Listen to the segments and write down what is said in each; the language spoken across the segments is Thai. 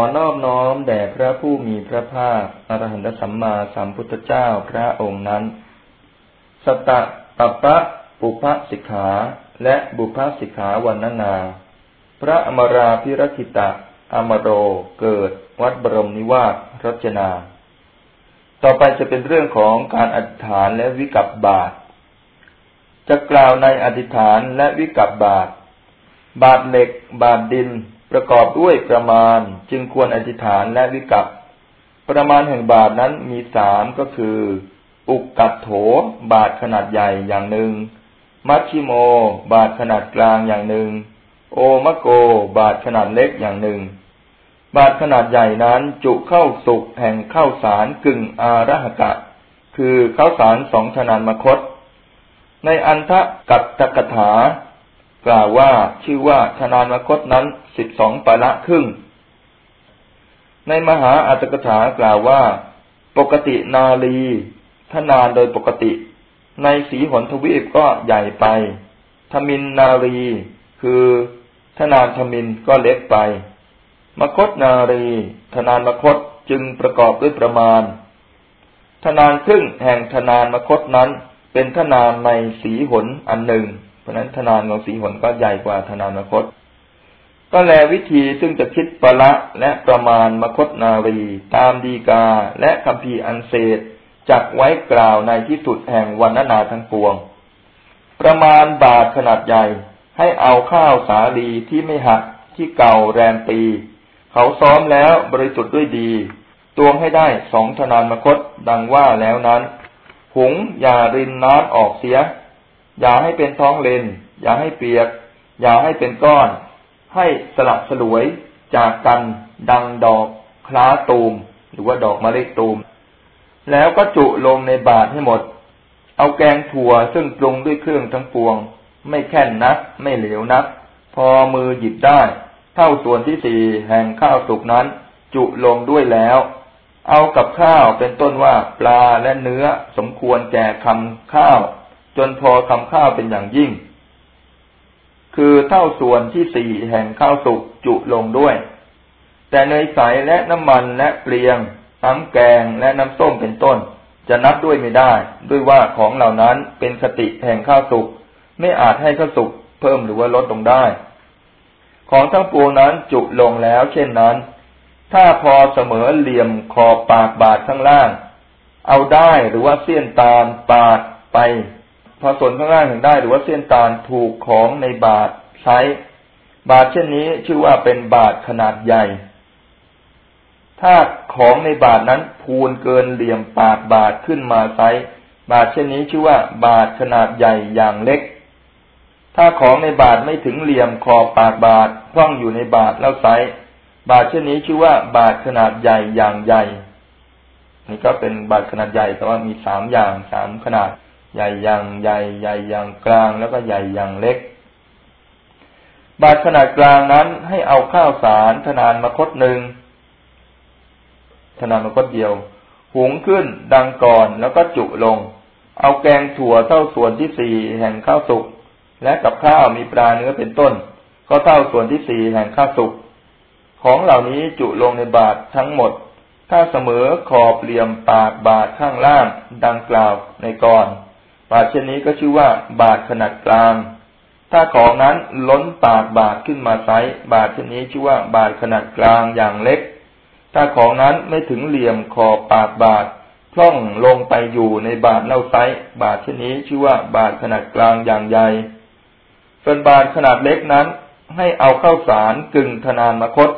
อนอบน้อมแด่พระผู้มีพระภาคอรหันตสัมมาสัมพุทธเจ้าพระองค์นั้น สตะปัปปะปุพสิกขา และบุพสิกขาวันนานา พระอมราพิรคิตะอมโรเกิด วัดบรมนิวาสรจนา ต่อไปจะเป็นเรื่องของการอธิษฐานและวิกับบาท จะกล่าวในอธิษฐานและวิกับบาท บาทเหล็ก บาทดิน ประกอบด้วยประมาณจึงควรอธิษฐานและวิกัปประมาณแห่งบาทนั้นมีสามก็คือ อุกกัดโถบาทขนาดใหญ่อย่างหนึ่ง มัชชิโม บาทขนาดกลางอย่างหนึ่ง โอมะโก บาทขนาดเล็กอย่างหนึ่ง บาทขนาดใหญ่นั้นจุเข้าสุกแห่งเข้าสารกึ่งอาระหกะ คือเข้าสารสองชนานมคต ในอันทะกัตตกถา กล่าวว่าชื่อว่าธนานมคตนั้นสิบสองปะละครึ่ง ในมหาอัตถกถากล่าวว่า ปกตินาลีทนานโดยปกติ ในสีหนทวีปก็ใหญ่ไปทมินนาลีคือทนานทมินก็เล็กไป มคตนารีธนานมคตจึงประกอบด้วยประมาณ ทนานครึ่งแห่งทนานมคตนั้น เป็นทนานในสีหนอันหนึ่ง เพราะนั้นธนานของสีหนก็ใหญ่กว่าธนานมคต ก็แลวิธีซึ่งจะคิดปะละและประมาณมคตนารีตามดีกาและคำพีอันเศษจักไว้กล่าวในที่สุดแห่งวันนาทั้งปวง ประมาณบาทขนาดใหญ่ให้เอาข้าวสาลีที่ไม่หักที่เก่าแรมปี เขาซ้อมแล้วบริสุทธิ์ด้วยดีตวงให้ได้สองธนานมคตดังว่าแล้วนั้น หุงอย่ารินน้ำออกเสีย อย่าให้เป็นท้องเลน อย่าให้เปียก อย่าให้เป็นก้อน ให้สลับสลวยจากกันดังดอกคล้าตูม หรือว่าดอกมะลิตูม แล้วก็จุลงในบาทให้หมด เอาแกงถั่วซึ่งปรุงด้วยเครื่องทั้งปวง ไม่แค่นนัก ไม่เหลวนัก พอมือหยิบได้ เท่าส่วนที่สี่แห่งข้าวสุกนั้น จุลงด้วยแล้ว เอากับข้าวเป็นต้นว่าปลาและเนื้อสมควรแก่คำข้าว จนพอทำข้าวเป็นอย่างยิ่ง คือเท่าส่วนที่สี่แห่งข้าวสุกจุลงด้วย แต่เนยใสและน้ำมันและเปลียง น้ำแกงและน้ำส้มเป็นต้น จะนับด้วยไม่ได้ ด้วยว่าของเหล่านั้นเป็นคติแห่งข้าวสุกไม่อาจให้ข้าวสุกเพิ่มหรือว่าลดลงได้ ของทั้งปวงนั้นจุลงแล้ว เช่นนั้น ถ้าพอเสมอเหลี่ยมขอบปากบาทข้างล่าง เอาได้หรือว่าเสี้ยนตาลปาดไป พอส่วนข้างล่างเห็นได้ หรือว่าเส้นตาลถูกของในบาทใช้ บาทเช่นนี้ชื่อว่าเป็นบาทขนาดใหญ่ ถ้าของในบาทนั้นพูนเกินเหลี่ยมปากบาทขึ้นมาไซบาทเช่นนี้ชื่อว่า บาทขนาดใหญ่อย่างเล็ก ถ้าของในบาทไม่ถึงเหลี่ยมขอบปากบาทพร่องอยู่ในบาทแล้วไซบาทเช่นนี้ชื่อว่า บาทขนาดใหญ่อย่างใหญ่ นี่ก็เป็นบาทขนาดใหญ่แต่ว่ามีสามอย่างสามขนาด ใหญ่อย่างใหญ่ใหญ่อย่างกลางแล้วก็ใหญ่อย่างเล็ก บาทขนาดกลางนั้นให้เอาข้าวสารทนานมาคดหนึ่งทนานมาคดเดียว หุงขึ้นดังก่อนแล้วก็จุลง เอาแกงถั่วเท่าส่วนที่สี่แห่งข้าวสุก และกับข้าวมีปลาเนื้อเป็นต้น ก็เท่าส่วนที่สี่แห่งข้าวสุก ของเหล่านี้จุลงในบาททั้งหมด ถ้าเสมอขอบเหลี่ยมปากบาทข้างล่างดังกล่าวในก่อน บาทเช่นนี้ก็ชื่อว่า บาทขนาดกลาง ถ้าของนั้นล้นปากบาทขึ้นมาไซบาทเช่นนี้ชื่อว่า บาทขนาดกลางอย่างเล็ก ถ้าของนั้นไม่ถึงเหลี่ยมขอบปากบาทพล่องลงไปอยู่ในบาทเล่าไซบาทเช่นนี้ชื่อว่า บาทขนาดกลางอย่างใหญ่ ส่วนบาทขนาดเล็กนั้น ให้เอาเข้าวสารกึ่งธนานมคต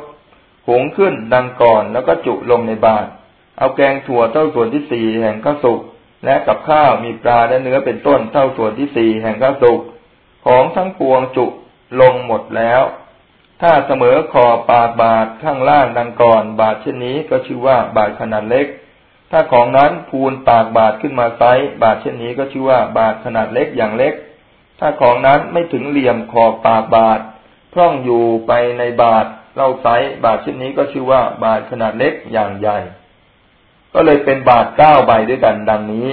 หุงขึ้นดังก่อนแล้วก็จุลงในบาทเอาแกงถั่วเท่าส่วนที่สี่แห่งข้าวสุก และกับข้าวมีปลาและเนื้อเป็นต้นเท่าส่วนที่สี่แห่งข้าวสุกของทั้งปวงจุลงหมดแล้ว ถ้าเสมอคอปากบาทข้างล่างดังก่อน บาทเช่นนี้ก็ชื่อว่าบาทขนาดเล็ก ถ้าของนั้นพูนปากบาทขึ้นมาไซบาทเช่นนี้ก็ชื่อว่าบาทขนาดเล็กอย่างเล็ก ถ้าของนั้นไม่ถึงเหลี่ยมขอบปากบาทพร่องอยู่ไปในบาทเล่าไซบาทเช่นนี้ก็ชื่อว่าบาทขนาดเล็กอย่างใหญ่ ก็เลยเป็นบาทเก้าใบด้วยกันดังนี้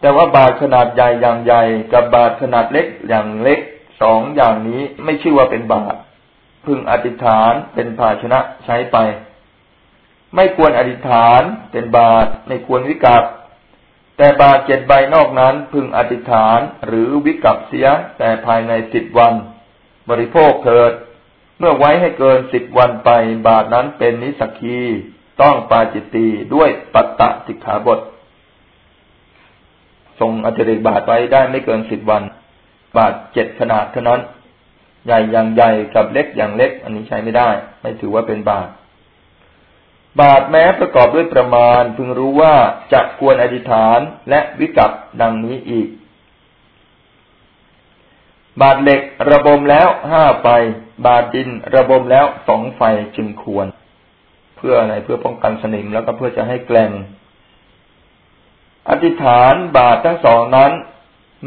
แต่ว่าบาทขนาดใหญ่อย่างใหญ่ กับบาทขนาดเล็กอย่างเล็กสองอย่างนี้ไม่ชื่อว่าเป็นบาทพึงอธิษฐานเป็นภาชนะใช้ไป ไม่ควรอธิษฐานเป็นบาตรไม่ควรวิกัปแต่บาตรเจ็ดใบนอกนั้นพึงอธิษฐานหรือวิกัปเสียแต่ภายในสิบวัน บริโภคเถิด เมื่อไว้ให้เกินสิบวันไปบาตรนั้นเป็นนิสกี ต้องปาจิตตีด้วยปัตตะสิกขาบท ทรงอจริบาทไว้ได้ไม่เกินสิบวัน บาทเจ็ดขนาดเท่านั้น ใหญ่อย่างใหญ่กับเล็กอย่างเล็ก อันนี้ใช้ไม่ได้ ไม่ถือว่าเป็นบาท บาทแม้ประกอบด้วยประมาณ พึงรู้ว่าจะควรอธิษฐานและวิกัปดังนี้อีก บาทเหล็กระบมแล้วห้าไฟบาทดินระบมแล้วสองไฟจึงควร พื่ออะไรเพื่อป้องกันสนิมแล้วก็เพื่อจะให้แกลงอธิษฐานบาททั้งสองนั้น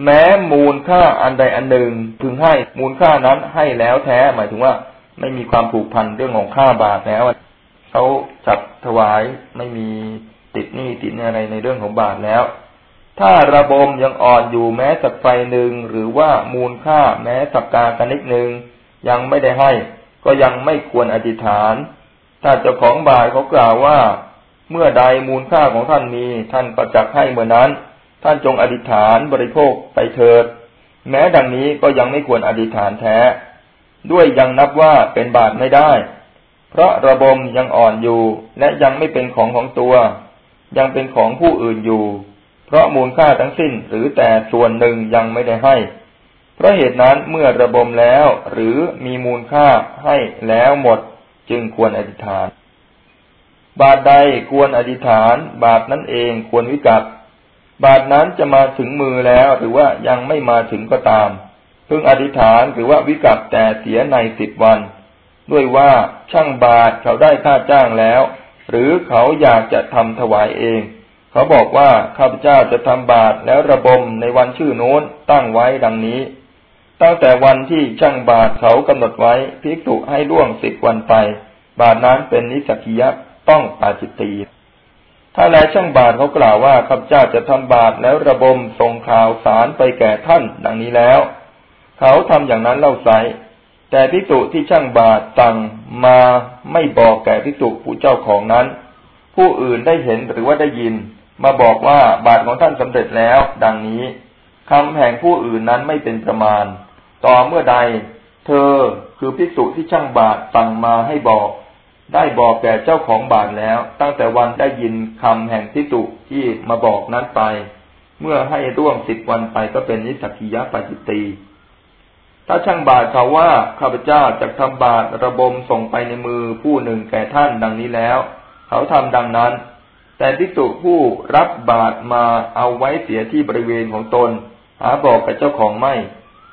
แม้มูลค่าอันใดอันหนึ่งพึงให้มูลค่านั้นให้แล้วแท้ หมายถึงว่าไม่มีความผูกพันเรื่องของค่าบาทแล้วเขาจัดถวายไม่มีติดหนี้ติดอะไรในเรื่องของบาทแล้ว ถ้าระบมยังอ่อนอยู่แม้สักไฟหนึ่งหรือว่ามูลค่าแม้สักกากนิดหนึ่งยังไม่ได้ให้ ก็ยังไม่ควรอธิษฐาน ถ้าเจ้าของบาทเขากล่าวว่า เมื่อใดมูลค่าของท่านมีท่านก็จักให้เมื่อนั้น ท่านจงอธิษฐานบริโภคไปเถิด แม้ดังนี้ก็ยังไม่ควรอธิษฐานแท้ ด้วยยังนับว่าเป็นบาปไม่ได้ เพราะระบมยังอ่อนอยู่และยังไม่เป็นของของตัว ยังเป็นของผู้อื่นอยู่ เพราะมูลค่าทั้งสิ้นหรือแต่ส่วนหนึ่งยังไม่ได้ให้เพราะเหตุนั้นเมื่อระบมแล้วหรือมีมูลค่าให้แล้วหมด จึงควรอธิษฐาน บาทใดควรอธิษฐาน บาทนั้นเองควรวิกัปบาทนั้นจะมาถึงมือแล้วหรือว่ายังไม่มาถึงก็ตามเพึงอธิษฐานหรือว่าวิกัปแต่เสียในสิบวัน ด้วยว่าช่างบาทเขาได้ค่าจ้างแล้ว หรือเขาอยากจะทำถวายเอง เขาบอกว่าข้าพเจ้าจะทำบาทแล้วระบมในวันชื่อโน้นตั้งไว้ดังนี้ ตั้งแต่วันที่ช่างบาทเขากำหนดไว้ภิกษุให้ล่วงสิบวันไป บาทนั้นเป็นนิสกิยะต้องปาจิตตีถ้าแลช่างบาทเขากล่าวว่าข้าพเจ้าจะทำบาทแล้วระบมส่งข่าวสารไปแก่ท่านดังนี้แล้ว เขาทำอย่างนั้นเล่าใสแต่พิจุที่ช่างบาทสั่งมาไม่บอกแก่พิจุผู้เจ้าของนั้น ผู้อื่นได้เห็นหรือว่าได้ยิน มาบอกว่าบาทของท่านสำเร็จแล้ว ดังนี้คำแห่งผู้อื่นนั้นไม่เป็นประมาณ ต่อเมื่อใด เธอคือพิจุที่ช่างบาทสั่งมาให้บอก ได้บอกแก่เจ้าของบาทแล้ว ตั้งแต่วันได้ยินคำแห่งทิตุที่มาบอกนั้นไป เมื่อให้ร่วงสิบวันไปก็เป็นนิสักิยะปจิตตีถ้าช่างบาทเขาว่าข้าพเจ้าจะทำบาทระบมส่งไปในมือผู้หนึ่งแก่ท่านดังนี้แล้ว เขาทำดังนั้น แต่ทิตุผู้รับบาทมาเอาไว้เสียที่บริเวณของตน หาบอกกับเจ้าของไม่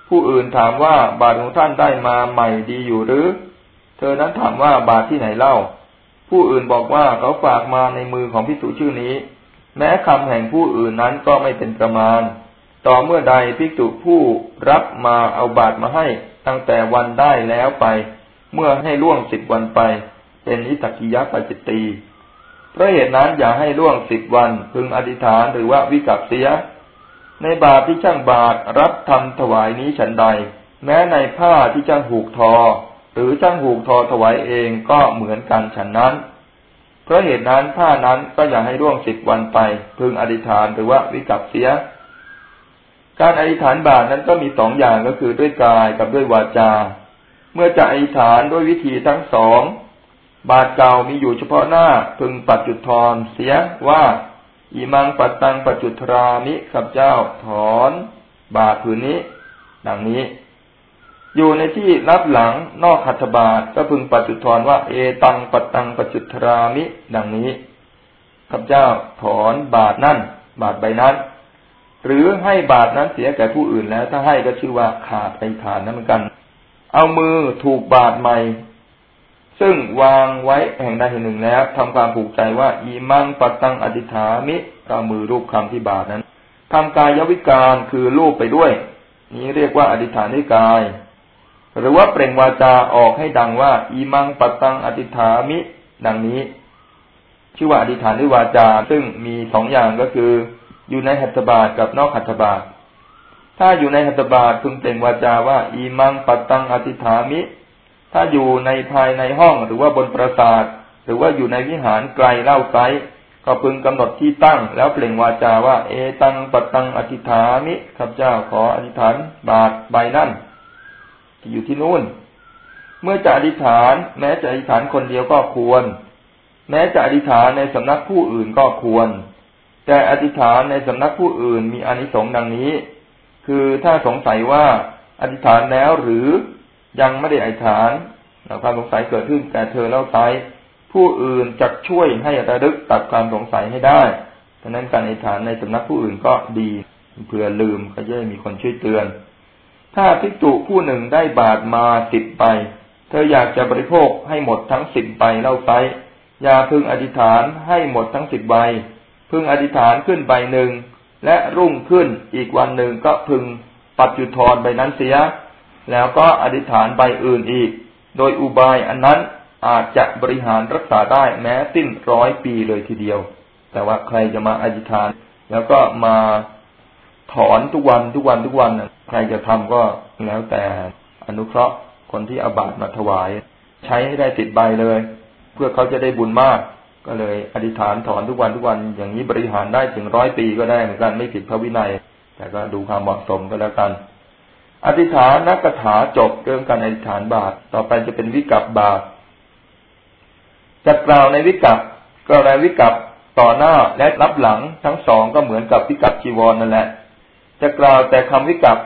ผู้อื่นถามว่าบาทของท่านได้มาใหม่ดีอยู่หรือ เธอนั้นถามว่าบาทที่ไหนเล่า ผู้อื่นบอกว่าเขาฝากมาในมือของพิสุชื่อนี้ แม้คำแห่งผู้อื่นนั้นก็ไม่เป็นประมาณ ต่อเมื่อใดพิสุผู้รับมาเอาบาทมาให้ ตั้งแต่วันได้แล้วไป เมื่อให้ล่วงสิบวันไป เป็นอิตกิยะปัจิตตีเพราะเหตุนั้นอย่าให้ล่วงสิบวันพึงอธิษฐานหรือว่าวิกัปเสีย ในบาทที่ช่างบาทรับทำถวายนี้ฉันใด แม้ในผ้าที่ช่างหูกทอ หรือช่างหูกทอถวายเองก็เหมือนกันฉันนั้น เพราะเหตุนั้นผ้านั้นก็อย่าให้ร่วงสิบวันไป พึงอธิษฐานหรือว่าวิกัปเสีย การอธิษฐานบาทนั้นก็มีสองอย่างก็คือด้วยกายกับด้วยวาจา เมื่อจะอธิษฐานด้วยวิธีทั้งสองบาทเก่ามีอยู่เฉพาะหน้าพึงปัจจุดทรเสียว่า อิมังปัตตังปัจจุทรามิขับเจ้าถอนบาทผืนนี้ ดังนี้ อยู่ในที่รับหลังนอกหัตบาทก็พึงปัจจุทนว่า เอตังปัตตังปัจจุทรามิ ดังนี้ข้าพเจ้าถอนบาทนั่น บาทใบนั้น หรือให้บาทนั้นเสียแก่ผู้อื่นแล้ว ถ้าให้ก็ชื่อว่าขาดไปฐานนั้นเหมือนกัน เอามือถูกบาทใหม่ ซึ่งวางไว้แห่งใดแห่งหนึ่งแล้วทำความผูกใจว่า อีมังปัตตังอธิษฐามิเอามือรูปคำที่บาทนั้นทำกายวิการคือรูปไปด้วย นี้เรียกว่าอธิษฐานด้วยกาย หรือว่าเปล่งวาจาออกให้ดังว่า อีมังปัตตังอธิษฐามิ ดังนี้ ชื่อว่าอธิษฐานด้วยวาจา ซึ่งมีสองอย่างก็คือ อยู่ในหัตถบาทกับนอกหัตถบาทถ้าอยู่ในหัตถบาทพึงเปล่งวาจาว่า อีมังปัตตังอธิษฐามิ ถ้าอยู่ในภายในห้องหรือว่าบนปราสาท หรือว่าอยู่ในวิหารไกลเล่าไซก็พึงกำหนดที่ตั้ง แล้วเปล่งวาจาว่า เอตังปัตตังอธิฐามิข้าพเจ้าขออธิษฐานบาทใบนั่นที่อยู่ที่นู่น เมื่อจะอธิษฐาน แม้จะอธิษฐานคนเดียวก็ควร แม้จะอธิษฐานในสำนักผู้อื่นก็ควร แต่อธิษฐานในสำนักผู้อื่นมีอนิสงส์ดังนี้ คือถ้าสงสัยว่าอธิษฐานแล้วหรือ ยังไม่ได้อธิษฐานความสงสัยเกิดขึ้นแก่เธอแล้วไซผู้อื่นจะช่วยให้ระลึกตัดความสงสัยให้ได้ฉะนั้นการอธิษฐานในสำนักผู้อื่นก็ดีเผื่อลืมก็จะมีคนช่วยเตือน ถ้าภิกษุผู้หนึ่งได้บาทมาสิบใบเธออยากจะบริโภคให้หมดทั้งสิบใบเล่าไซอย่าพึงอธิษฐานให้หมดทั้งสิบใบ พึงอธิษฐานขึ้นใบหนึ่งและรุ่งขึ้นอีกวันหนึ่งก็พึงปัจจุดทรใบนั้นเสีย แล้วก็อธิษฐานใบอื่นอีก โดยอุบายอันนั้นอาจจะบริหารรักษาได้แม้สิ้นร้อยปีเลยทีเดียว แต่ว่าใครจะมาอธิษฐาน แล้วก็มาถอนทุกวันทุกวันทุกวันใครจะทำก็แล้วแต่อนุเคราะห์คนที่อาบาตมาถวาย ใช้ให้ได้ติดใบเลย เพื่อเขาจะได้บุญมาก ก็เลยอธิษฐานถอนทุกวันทุกวัน อย่างนี้บริหารได้ถึงร้อยปีก็ได้เหมือนกันไม่ผิดพระวินัย แต่ก็ดูความเหมาะสมก็แล้วกัน อธิษฐานนักถาจบเรื่องการอธิษฐานบาตต่อไปจะเป็นวิกับบาตจะกล่าวในวิกัปกล่าวในวิกัปต่อหน้าและรับหลังทั้งสองก็เหมือนกับวิกัปจีวรนั่นแหละ จะกล่าวแต่คำวิกัป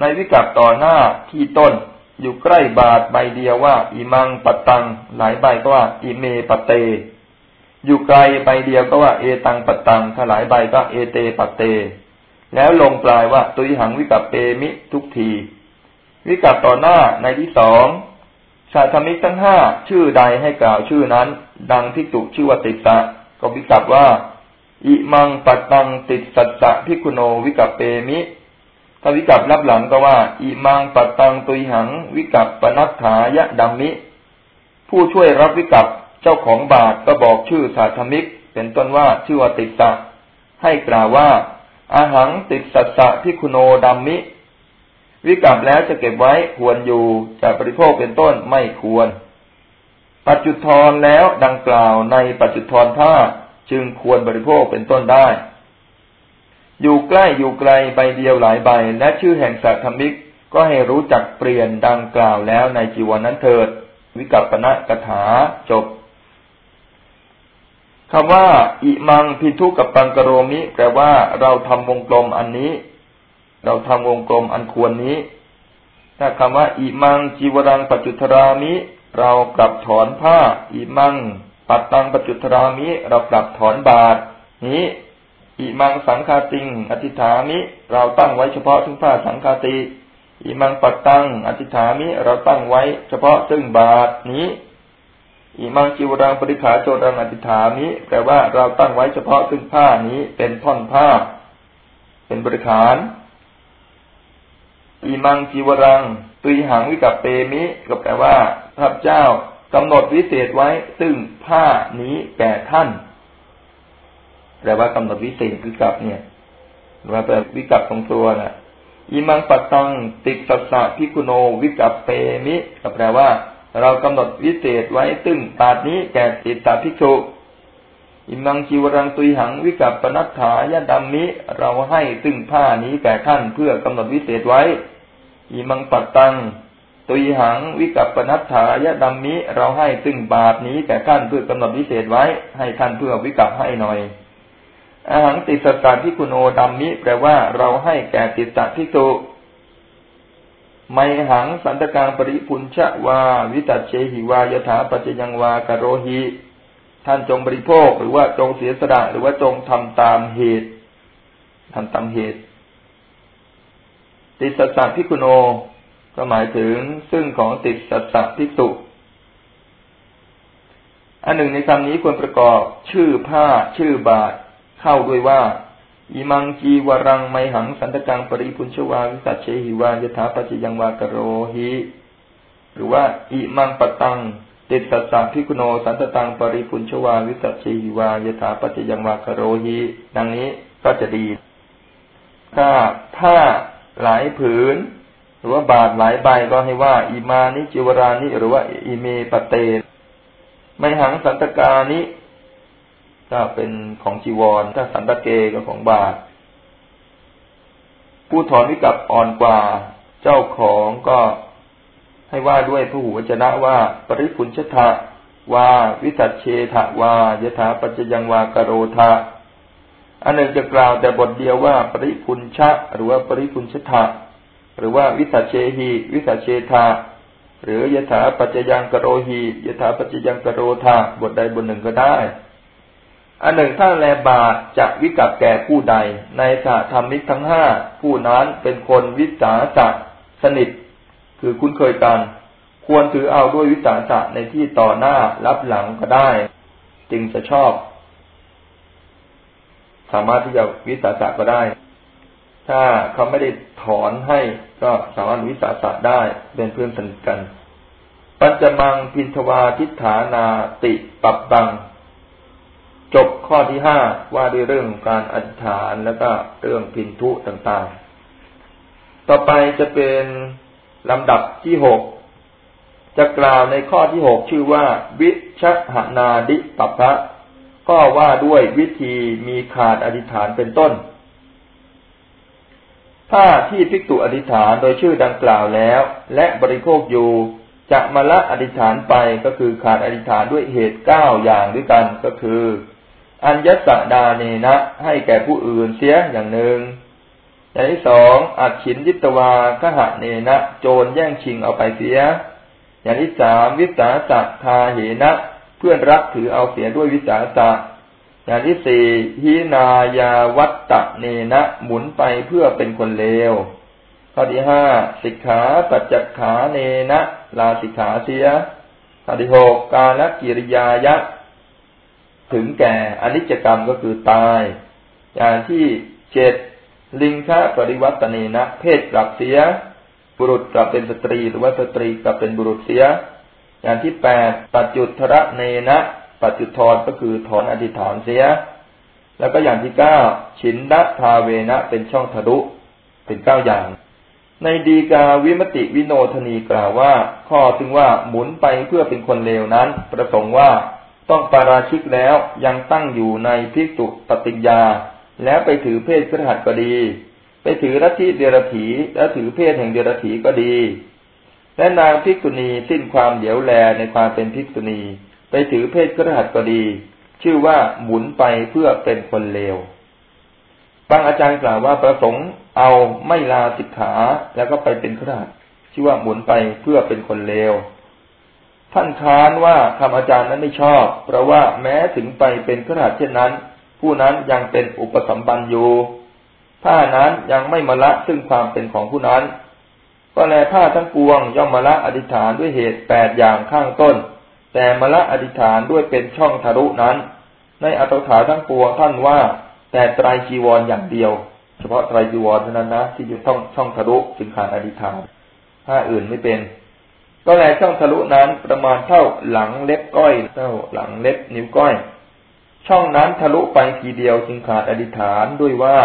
ในวิกัปต่อหน้าที่ต้น อยู่ใกล้บาทใบเดียวว่า อิมังปัตตัง หลายใบก็ว่า อิเมปเต อยู่ไกลใบเดียวก็ว่า เอตังปัตตังถ้าหลายใบก็เอเตปเต แล้วลงปลายว่าตุยหังวิกัปเปมิทุกที วิกัปต่อหน้าในที่สองชาธมิกทั้งห้าชื่อใดให้กล่าวชื่อนั้น ดังที่ตุชื่อว่าติสะก็วิกัปว่า อิมังปัตตังติดสัจจะพิคุโนวิกัปเปมิถ้าวิกัปรับหลังก็ว่า อิมังปัตตังตุยหัง วิกัปปนัตถายะดังมิ ผู้ช่วยรับวิกัปเจ้าของบาทก็บอกชื่อสาธมิก เป็นต้นว่าชื่อว่าติสะให้กล่าวว่า อาหังติดสัจจะพิคุโนดัมมิ วิกรรมแล้วจะเก็บไว้ควรอยู่จะบริโภคเป็นต้นไม่ควร ปัจจุทรแล้วดังกล่าวในปัจจุทรผ้าจึงควรบริโภคเป็นต้นได้ อยู่ใกล้อยู่ไกลใบเดียวหลายใบ และชื่อแห่งสัตธรรมิกก็ให้รู้จักเปลี่ยนดังกล่าวแล้วในจีวรนนั้นเถิด วิกัปปณะกถาจบ คำว่า อิมังพิทุกับปังกโรมิ แปลว่าเราทำวงกลมอันนี้ เราทำวงกลมอันควรนี้ ถ้าคำว่า อิมังจีวรังปัจจุทรามิ เรากลับถอนผ้า อิมัง ปัตตังปัจจุทรามิ เรากลับถอนบาทนี้อิมังสังคาติง อธิฐามิ เราตั้งไว้เฉพาะถึงผ้าสังคาติอิมังปัตตัง อธิฐามิ เราตั้งไว้เฉพาะซึ่งบาทนี้ อิมังจิวรังปริขาโจรังอธิฐามิแปลว่าเราตั้งไว้เฉพาะซึ่งผ้านี้เป็นท่อนผ้า เป็นบริขารอิมังจีวรังตุยหังวิกับเปมิก็แปลว่าพระเจ้ากำหนดวิเศษไว้ซึ่งผ้านี้แก่ท่าน แปลว่ากำหนดวิเศษวิกับเนี่ยหรือว่าแปลวิกับของตัวน่ะอิมังปัตตังติสัสสะพิคุโนวิกับเปมิก็แปลว่า เรากำหนดวิเศษไว้ซึ่งตาดนี้แก่ติตาภิกษุ อิมังจีวรังตุยหังวิกับปนัตถายดัมมิเราให้ซึ่งผ้านี้แก่ท่านเพื่อกำหนดวิเศษไว้ อิมังปัตตัง ตุยหังวิกัปปนัตถายะดัมมิ เราให้ซึ่งบาทนี้แก่ท่านเพื่อกำหนดวิเศษไว้ ให้ท่านเพื่อวิกัปให้หน่อย อาหังติสตาพิคุโนดัมมิ แปลว่าเราให้แก่ติสตาพิกุ ไมหังสันตการปริพุนชะวา วิตัเชหิวายถาปัจยังวากโรหิ ท่านจงบริโภคหรือว่าจงเสียสละหรือว่าจงทำตามเหตุทำตามเหตุ ติสัสะพิคุโน ก็หมายถึงซึ่งของติสัสสะพิสุอันหนึ่งในคำนี้ควรประกอบชื่อผ้าชื่อบาทเข้าด้วยว่า อิมังจีวรังไมหังสันตกังปริพุนชวาวิสัชเชหิวายถาปัจิยังวากโรหิหรือว่าอิมังปตังติดสัสสะพิคุโนสันตตังปริพุนชวาวิสัชเชหิวายถาปัจิยังวากโรหิดังนี้ก็จะดีถ้าผ้าหลายผืน หรือว่าบาทหลายใบก็ให้ว่าอิมานิจิวรานิหรือว่าอิเมปเตไม่หังสันตกานิ ก็เป็นของจีวร ถ้าสันตะเกก็ของบาท ผู้ถอนวิกับอ่อนกว่า เจ้าของก็ให้ว่าด้วยผู้หูวจนะว่า ปริพุนชทะวาวิสัชเชทะวายถาปัจจยังวากโรธาอันหนึ่งจะกล่าวแต่บทเดียวว่า ปริพุนชะ หรือว่าปริพุนชทะหรือว่าวิสัชเชหีวิสัชเชทาหรือยถาปัจจยังกโรหียถาปัจจยังกโรธาบทใดบทหนึ่งก็ได้ อันหนึ่งถ้าแลบาทจะวิกับแก่ผู้ใด ในสาธรรมิกทั้งห้าผู้นั้นเป็นคนวิสาสะสนิท คือคุ้นเคยกัน ควรถือเอาด้วยวิสาสะในที่ต่อหน้ารับหลังก็ได้ จึงจะชอบ สามารถที่จะวิสาสะก็ได้ ถ้าเขาไม่ได้ถอนให้ก็สามารถวิสาสะได้เป็นเพื่อนสนิทกัน ปัญจมังพินทวาทิฏฐานาติปับบัง จบข้อที่ห้าว่าด้วยเรื่องการอธิษฐานแล้วก็เรื่องพินทุต่างๆ ต่อไปจะเป็นลำดับที่หกจะกล่าวในข้อที่หกชื่อว่า วิชหนาดิปปพะก็ว่าด้วยวิธีมีขาดอธิษฐานเป็นต้น ถ้าที่ภิกษุอธิษฐานโดยชื่อดังกล่าวแล้ว และบริโภคอยู่จะมาละอธิษฐานไปก็คือขาดอธิษฐานด้วยเหตุเก้าอย่างด้วยกันก็คือ อัญญสดาเนนะ ให้แก่ผู้อื่นเสียอย่างหนึ่งอย่างที่สองอัดฉินยิตวาขหะเนนะ โจรแย่งชิงเอาไปเสีย อย่างที่สามวิสาสัตทาเหนะ เพื่อนรักถือเอาเสียด้วยวิสาสะอย่างที่สี่หินายาวัตตะเนนะ หมุนไปเพื่อเป็นคนเลวข้อที่ห้าสิกขาปัจจขาเนนะ ลาสิกขาเสียข้อที่หกกาลกิริยายะ ถึงแก่อนิจกรรมก็คือตาย อย่างที่เจ็ดลิงคะปริวัตเนนะ เพศกลับเสีย บุรุษกลับเป็นสตรี หรือว่าสตรีกลับเป็นบุรุษเสีย อย่างที่แปดปัจจุทระเนนะปัจจุทอนก็คือถอนอธิษฐานเสีย แล้วก็อย่างที่เก้าชินดะทาเวนะเป็นช่องทะลุเป็นเก้าอย่าง ในดีกาวิมติวิโนทนีกล่าวว่า ข้อถึงว่าหมุนไปเพื่อเป็นคนเลวนั้น ประสงค์ว่า ต้องปาราชิกแล้วยังตั้งอยู่ในภิกษุปฏิญญา แล้วไปถือเพศพฤหัสก็ดี ไปถือรัติเดรถีแล้วถือเพศแห่งเดรถีก็ดี และนางภิกษุณีสิ้นความเดียวแลในความเป็นภิกษุณี ไปถือเพศกรหัสก็ดี ชื่อว่าหมุนไปเพื่อเป็นคนเลวบางอาจารย์กล่าวว่าประสงค์เอาไม่ลาสิกขาแล้วก็ไปเป็นกระหัสชื่อว่าหมุนไปเพื่อเป็นคนเลว ท่านค้านว่าคำอาจารย์นั้นไม่ชอบ เพราะว่าแม้ถึงไปเป็นกระหัสเช่นนั้น ผู้นั้นยังเป็นอุปสัมบันอยู่ผ้านั้นยังไม่มาละซึ่งความเป็นของผู้นั้น ก็แลผ้าทั้งปวงย่อมมาละอธิษฐานด้วยเหตุแปดอย่างข้างต้น แต่มละอธิษฐานด้วยเป็นช่องทะลุนั้น ในอัตถาทั้งปวงท่านว่า แต่ไตรจีวรอย่างเดียว เฉพาะไตรจีวรเท่านั้นนะที่อยู่ช่องช่องทะลุจึงขาดอธิษฐานถ้าอื่นไม่เป็น ก็แลช่องทะลุนั้นประมาณเท่าหลังเล็บก้อยเท่าหลังเล็บนิ้วก้อย ช่องนั้นทะลุไปทีเดียวจึงขาดอธิษฐานด้วยว่า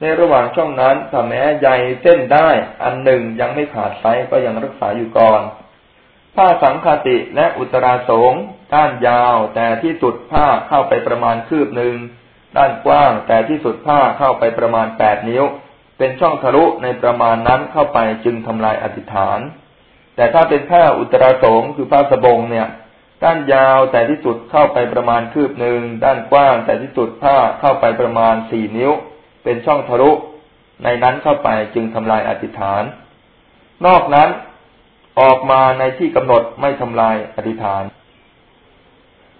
ในระหว่างช่องนั้นถ้าแม้ใยเส้นได้อันหนึ่งยังไม่ขาดไซก็ยังรักษาอยู่ก่อน ผ้าสังคติและอุตราสงด้านยาวแต่ที่สุดผ้าเข้าไปประมาณคืบหนึ่งด้านกว้างแต่ที่สุดผ้าเข้าไปประมาณแปดนิ้ว เป็นช่องทะลุในประมาณนั้นเข้าไปจึงทำลายอธิษฐาน แต่ถ้าเป็นผ้าอุตราสงคือผ้าสบงเนี่ย ด้านยาวแต่ที่สุดเข้าไปประมาณคืบหนึ่งด้านกว้างแต่ที่สุดผ้าเข้าไปประมาณสี่นิ้ว เป็นช่องทะลุ ในนั้นเข้าไปจึงทำลายอธิษฐาน นอกนั้นออกมาในที่กำหนดไม่ทำลายอธิษฐาน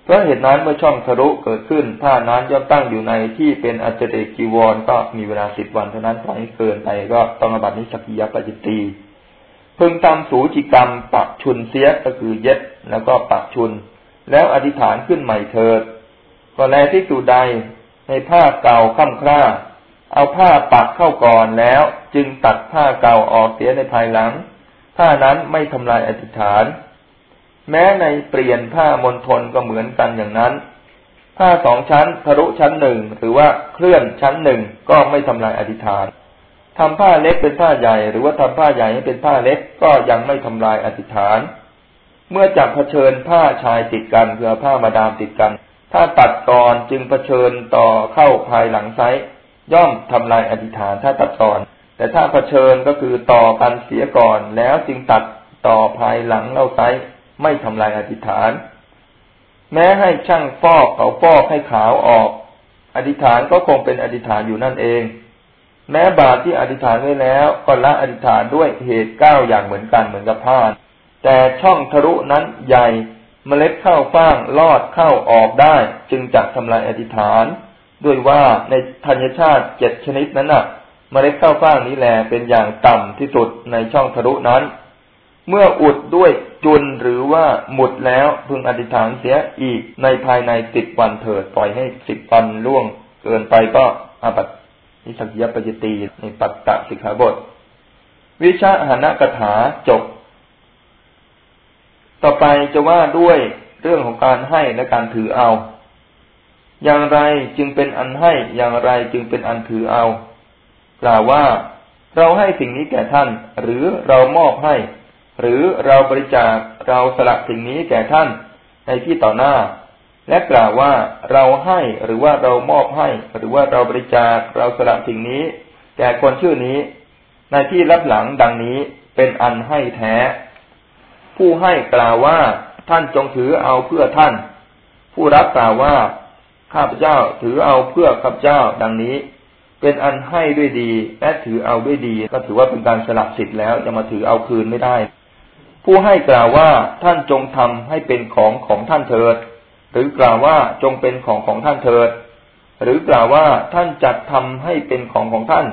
เพราะเหตุนั้นเมื่อช่องทะลุเกิดขึ้นถ้านั้นย่อมตั้งอยู่ในที่เป็นอัจเดกีวรก็มีเวลาสิบวันเท่านั้นปล่อยให้เกินไปก็ต้องอบัตินิสกิยปจิตี พึงทำสูจิกรรมปักชุนเสียก็คือเย็ดแล้วก็ปักชุน แล้วอธิษฐานขึ้นใหม่เถิด ก็แลที่สูใดในผ้าเก่าค่ำคร่า เอาผ้าปักเข้าก่อนแล้วจึงตัดผ้าเก่าออกเสียในภายหลัง ผ้านั้นไม่ทำลายอธิษฐาน แม้ในเปลี่ยนผ้ามณฑลก็เหมือนกันอย่างนั้น ผ้าสองชั้นทะลุชั้นหนึ่งหรือว่าเคลื่อนชั้นหนึ่งก็ไม่ทำลายอธิษฐาน ทำผ้าเล็กเป็นผ้าใหญ่ หรือว่าทำผ้าใหญ่ให้เป็นผ้าเล็กก็ยังไม่ทำลายอธิษฐาน เมื่อจับเผชิญผ้าชายติดกันเพื่อผ้ามาดามติดกัน ถ้าตัดก่อนจึงเผชิญต่อเข้าภายหลังไซย่อมทำลายอธิษฐานถ้าตัดก่อน แต่ถ้าเผชิญก็คือต่อกันเสียก่อนแล้วจึงตัดต่อภายหลังเล่าไซไม่ทำลายอธิษฐาน แม้ให้ช่างฟอกเขาฟอกให้ขาวออก อธิษฐานก็คงเป็นอธิษฐานอยู่นั่นเอง แม้บาตรที่อธิษฐานไว้แล้วก็ละอธิษฐานด้วยเหตุเก้าอย่างเหมือนกันเหมือนกับผ้าแต่ช่องทะลุนั้นใหญ่เมล็ดข้าวฟ้างลอดเข้าออกได้ จึงจะทำลายอธิษฐาน ด้วยว่าในธัญชาติเจ็ดชนิดนั้นน่ะ เมล็ดข้าวฟ้างนี้แหลเป็นอย่างต่ำที่สุดในช่องทะลุนั้น เมื่ออุดด้วยจุนหรือว่าหมุดแล้วพึงอธิษฐานเสียอีกในภายในสิบวันเถิดปล่อยให้สิบวันล่วงเกินไปก็อาบัต นิสักยปยตีในปัตตะสิกขาบท วิชาหานกถาจบ ต่อไปจะว่าด้วยเรื่องของการให้และการถือเอา อย่างไรจึงเป็นอันให้อย่างไรจึงเป็นอันถือเอากล่าวว่าเราให้สิ่งนี้แก่ท่าน หรือเรามอบให้ หรือเราบริจาคเราสละสิ่งนี้แก่ท่าน ในที่ต่อหน้า และกล่าวว่าเราให้หรือว่าเรามอบให้ หรือว่าเราบริจาคเราสละสิ่งนี้ แก่คนชื่อนี้ ในที่รับหลังดังนี้เป็นอันให้แท้ ผู้ให้กล่าวว่าท่านจงถือเอาเพื่อท่าน ผู้รับกล่าวว่าข้าพเจ้าถือเอาเพื่อข้าพเจ้าดังนี้ เป็นอันให้ด้วยดี และถือเอาด้วยดี ก็ถือว่าเป็นการสละสิทธิ์แล้วจะมาถือเอาคืนไม่ได้ ผู้ให้กล่าวว่าท่านจงทำให้เป็นของของท่านเถิด หรือกล่าวว่าจงเป็นของของท่านเถิด หรือกล่าวว่าท่านจัดทำให้เป็นของของท่าน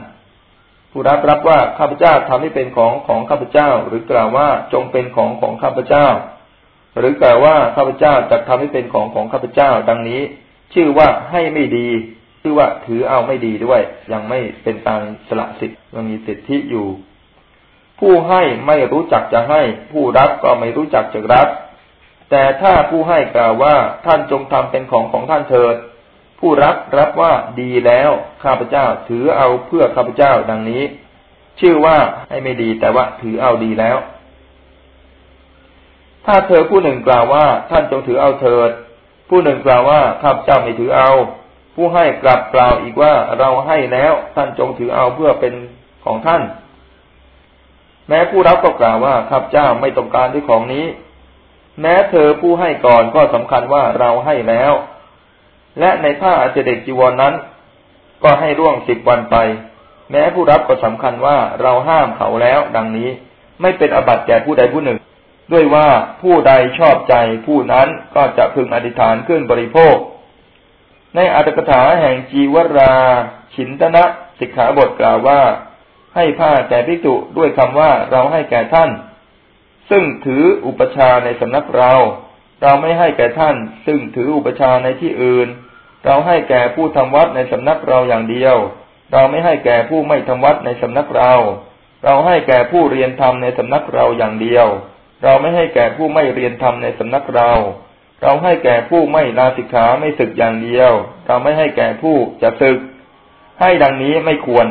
ผู้รับรับว่าข้าพเจ้าทำให้เป็นของของข้าพเจ้า หรือกล่าวว่าจงเป็นของของข้าพเจ้า หรือกล่าวว่าข้าพเจ้าจัดทำให้เป็นของของข้าพเจ้า ดังนี้ ชื่อว่าให้ไม่ดี ชื่อว่าถือเอาไม่ดีด้วย ยังไม่เป็นการสละสิทธิ์ยังมีสิทธิอยู่ ผู้ให้ไม่รู้จักจะให้ ผู้รับก็ไม่รู้จักจะรับ แต่ถ้าผู้ให้กล่าวว่าท่านจงทำเป็นของของท่านเถิด ผู้รับรับว่าดีแล้วข้าพเจ้าถือเอาเพื่อข้าพเจ้าดังนี้ ชื่อว่าให้ไม่ดีแต่ว่าถือเอาดีแล้ว ถ้าเธอผู้หนึ่งกล่าวว่าท่านจงถือเอาเถิด ผู้หนึ่งกล่าวว่าข้าพเจ้าไม่ถือเอา ผู้ให้กลับกล่าวอีกว่าเราให้แล้วท่านจงถือเอาเพื่อเป็นของท่าน แม้ผู้รับก็กล่าวว่าข้าพเจ้าไม่ต้องการที่ของนี้ แม้เธอผู้ให้ก่อนก็สำคัญว่าเราให้แล้ว และในผ้าอาเจเดกจีวรนนั้น ก็ให้ร่วงสิบวันไป แม้ผู้รับก็สำคัญว่าเราห้ามเขาแล้ว ดังนี้ไม่เป็นอบัติแก่ผู้ใดผู้หนึ่ง ด้วยว่าผู้ใดชอบใจผู้นั้นก็จะพึงอธิษฐานขึ้นบริโภค ในอัตถกถาแห่งจีวราชินตนะสิกขาบทกล่าวว่า ให้ผ้าแก่ภิกษุด้วยคำว่าเราให้แก่ท่าน ซึ่งถืออุปชาในสำนักเรา เราไม่ให้แก่ท่าน ซึ่งถืออุปชาในที่อื่น เราให้แก่ผู้ทำวัดในสำนักเราอย่างเดียว เราไม่ให้แก่ผู้ไม่ทำวัดในสำนักเรา เราให้แก่ผู้เรียนธรรมในสำนักเราอย่างเดียว เราไม่ให้แก่ผู้ไม่เรียนธรรมในสำนักเรา เราให้แก่ผู้ไม่ลาสิกขาไม่ศึกอย่างเดียว เราไม่ให้แก่ผู้จะศึก ให้ดังนี้ไม่ควร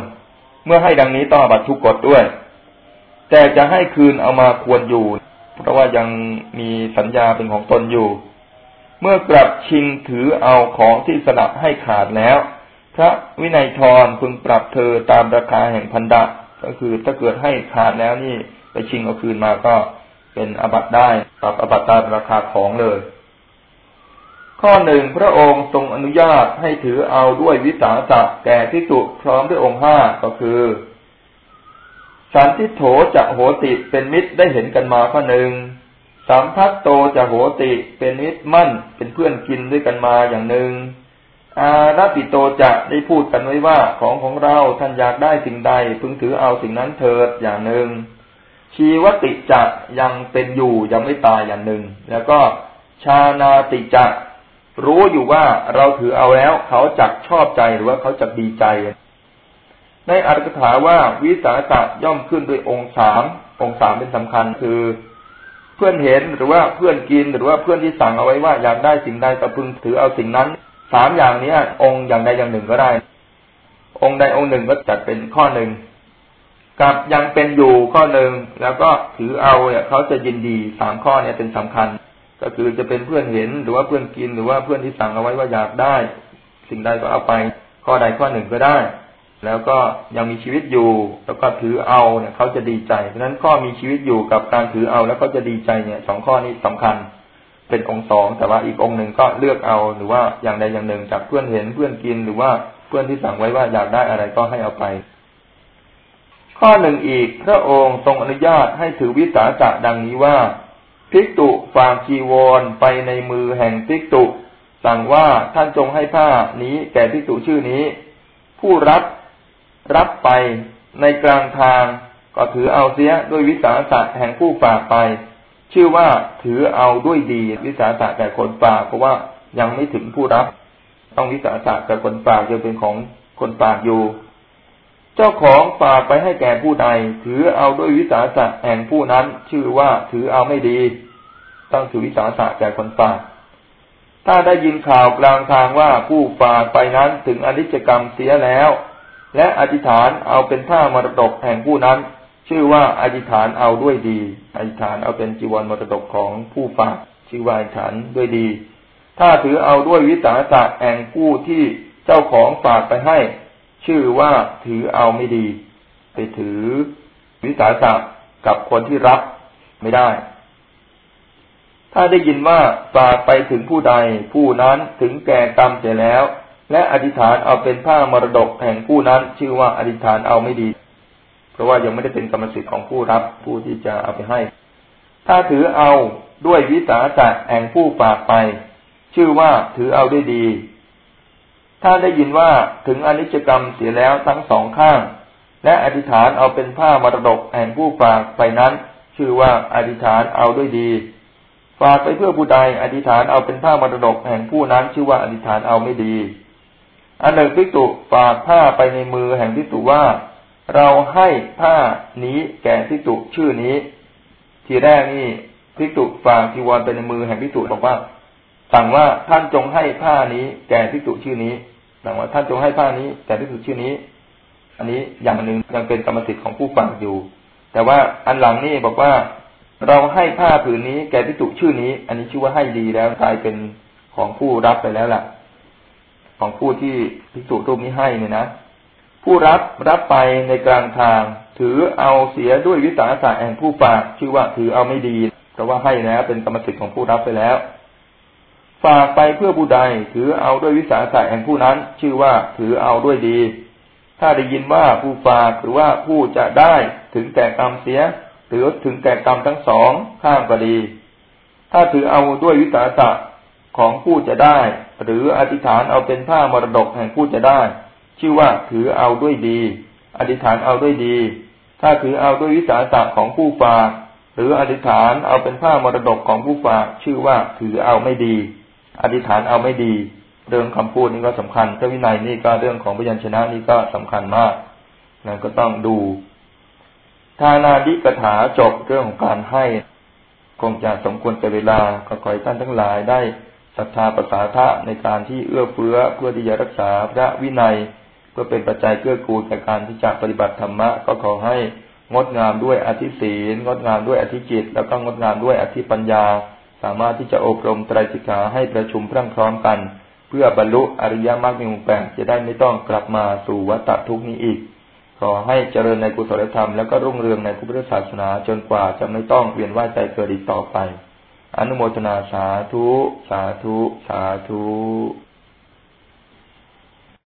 เมื่อให้ดังนี้ต้องบัตรทุกกฎด้วย แต่จะให้คืนเอามาควรอยู่ เพราะว่ายังมีสัญญาเป็นของตนอยู่ เมื่อกลับชิงถือเอาของที่สละให้ขาดแล้ว พระวินัยทรพึงปรับเธอตามราคาแห่งพันดะก็คือถ้าเกิดให้ขาดแล้วนี่ไปชิงเอาคืนมาก็เป็นอบัตได้ปรับอบัตตามราคาของเลย ข้อหนึ่งพระองค์ทรงอนุญาตให้ถือเอาด้วยวิสาสะแก่ที่สุพร้อมด้วยองค์ห้าก็คือ สันทิโถจะโหติเป็นมิตรได้เห็นกันมาข้อหนึ่งสามพัตโตจะโหติเป็นมิตรมั่นเป็นเพื่อนกินด้วยกันมาอย่างหนึ่งอาราปิโตจะได้พูดกันไว้ว่าของของเราท่านอยากได้สิ่งใดพึงถือเอาสิ่งนั้นเถิดอย่างหนึ่ง ชีวติจะยังเป็นอยู่ยังไม่ตายอย่างหนึ่ง แล้วก็ชานาติจะรู้อยู่ว่าเราถือเอาแล้วเขาจักชอบใจหรือว่าเขาจักดีใจ ในอัตถกถาว่าวิสาสะย่อมขึ้นด้วยองค์สามองค์สามเป็นสำคัญคือ เพื่อนเห็นหรือว่าเพื่อนกินหรือว่าเพื่อนที่สั่งเอาไว้ว่าอยากได้สิ่งใดก็พึงถือเอาสิ่งนั้นสามอย่างนี้องค์อย่างใดอย่างหนึ่งก็ได้ องค์ใดองค์หนึ่งก็จัดเป็นข้อหนึ่งกับยังเป็นอยู่ข้อหนึ่งแล้วก็ถือเอาเนี่ยเขาจะยินดีสามข้อเนี่ยเป็นสำคัญ ก็คือจะเป็นเพื่อนเห็นหรือว่าเพื่อนกินหรือว่าเพื่อนที่สั่งเอาไว้ว่าอยากได้ สิ่งใดก็เอาไป ข้อใดข้อหนึ่งก็ได้ แล้วก็ยังมีชีวิตอยู่ แล้วก็ถือเอาเนี่ยเขาจะดีใจเพราะนั้นข้อมีชีวิตอยู่กับการถือเอาแล้วก็จะดีใจเนี่ยสองข้อนี้สำคัญ เป็นองค์สองแต่ว่าอีกองค์หนึ่งก็เลือกเอาหรือว่าอย่างใดอย่างหนึ่งจากเพื่อนเห็นเพื่อนกินหรือว่าเพื่อนที่สั่งไว้ว่าอยากได้อะไรก็ให้เอาไป ข้อหนึ่งอีก พระองค์ทรงอนุญาตให้ถือวิสาสะดังนี้ว่าภิกตุฝากจีวรไปในมือแห่งภิกตุ สั่งว่าท่านจงให้ผ้านี้แก่ภิกตุชื่อนี้ ผู้รับ รับไปในกลางทางก็ถือเอาเสียด้วยวิสาสะแห่งผู้ฝากไป ชื่อว่าถือเอาด้วยดีวิสาสะแก่คนฝากเพราะว่ายังไม่ถึงผู้รับ ต้องวิสาสะแก่คนฝากยังเป็นของคนฝากอยู่ เจ้าของฝากไปให้แก่ผู้ใด ถือเอาด้วยวิสาสะแห่งผู้นั้น ชื่อว่าถือเอาไม่ดี ต้องถือวิสาสะแก่คนฝาก ถ้าได้ยินข่าวกลางทางว่าผู้ฝากไปนั้นถึงอนิจกรรมเสียแล้ว และอธิษฐานเอาเป็นผ้ามรดกแห่งผู้นั้น ชื่อว่าอธิษฐานเอาด้วยดี อธิษฐานเอาเป็นจีวรมรดกของผู้ฝากชื่อว่าอธิษฐานด้วยดี ถ้าถือเอาด้วยวิสาสะแห่งผู้ที่เจ้าของฝากไปให้ ชื่อว่าถือเอาไม่ดี ไปถือวิสาสะกับคนที่รับไม่ได้ ถ้าได้ยินว่าฝากไปถึงผู้ใดผู้นั้นถึงแก่กรรมเสียแล้ว และอธิษฐานเอาเป็นผ้ามรดกแห่งผู้นั้น ชื่อว่าอธิษฐานเอาไม่ดี เพราะว่ายังไม่ได้เป็นกรรมสิทธิ์ของผู้รับผู้ที่จะเอาไปให้ ถ้าถือเอาด้วยวิสาสะแห่งผู้ฝากไป ชื่อว่าถือเอาได้ดี ถ้าได้ยินว่าถึงอนิจกรรมเสียแล้วทั้งสองข้าง และอธิษฐานเอาเป็นผ้ามรดกแห่งผู้ฝากไปนั้น ชื่อว่าอธิษฐานเอาด้วยดีฝากไปเพื่อผู้ใดอธิษฐานเอาเป็นผ้ามรดกแห่งผู้นั้น ชื่อว่าอธิษฐานเอาไม่ดี อันหนึ่งพิกตุฝากผ้าไปในมือแห่งพิกตุว่า เราให้ผ้านี้แก่พิกตุชื่อนี้ ทีแรกนี่พิกตุฝากจีวรไปในมือแห่งพิกตุบอกว่า สั่งว่าท่านจงให้ผ้านี้ แก่ภิกษุชื่อนี้สั่งว่าท่านจงให้ผ้านี้แก่ภิกษุชื่อนี้ อันนี้อย่างหนึ่งยังเป็นกรรมสิทธิ์ของผู้ฟังอยู่ แต่ว่าอันหลังนี่บอกว่า เราให้ผ้าผืนนี้แก่ภิกษุชื่อนี้ อันนี้ชื่อว่าให้ดีแล้วกลายเป็นของผู้รับไปแล้วล่ะ ของผู้ที่ภิกษุรูปนี้ให้เนี่ยนะ ผู้รับรับไปในกลางทาง ถือเอาเสียด้วยวิสาสะแห่งผู้ฝาก ชื่อว่าถือเอาไม่ดีเพราะว่าให้แล้วเป็นกรรมสิทธิ์ของผู้รับไปแล้ว ฝากไปเพื่อผู้ใด ถือเอาด้วยวิสาสะแห่งผู้นั้น ชื่อว่าถือเอาด้วยดี ถ้าได้ยินว่าผู้ฝากหรือว่าผู้จะได้ถึงแก่กรรมเสียหรือถึงแก่กรรมทั้งสองข้างก็ดี ถ้าถือเอาด้วยวิสาสะ ของผู้จะได้ หรืออธิษฐานเอาเป็นผ้ามรดกแห่งผู้จะได้ ชื่อว่าถือเอาด้วยดี อธิษฐานเอาด้วยดี ถ้าถือเอาด้วยวิสาสะของผู้ฝาก หรืออธิษฐานเอาเป็นผ้ามรดกของผู้ฝาก ชื่อว่าถือเอาไม่ดี อธิษฐานเอาไม่ดี เรื่องคำพูดนี่ก็สำคัญพระวินัยนี่ก็เรื่องของพยัญชนะนี่ก็สำคัญมากนั่นก็ต้องดูทานาดิกถาจบเรื่องของการให้ คงจะสมควรแต่เวลาก็ขอให้ท่านทั้งหลายได้ ศรัทธาประสาทะในการที่เอื้อเฟื้อเพื่อที่จะรักษาพระวินัย เพื่อเป็นปัจจัยเกื้อกูลแก่การที่จะปฏิบัติธรรมะก็ขอให้งดงามด้วยอธิศีลงดงามด้วยอธิจิต แล้วก็งดงามด้วยอธิปัญญา สามารถที่จะอบรมไตรสิกขาให้ประชุมพรั่งพร้อมกัน เพื่อบรรลุอริยมรรคมีองค์แปดจะได้ไม่ต้องกลับมาสู่วัฏทุกนี้อีก ขอให้เจริญในกุศลธรรมแล้วก็รุ่งเรืองในพุทธศาสนาจนกว่าจะไม่ต้องเวียนว่ายใจเกิดอีกต่อไป อนุโมทนาสาธุ สาธุ สาธุ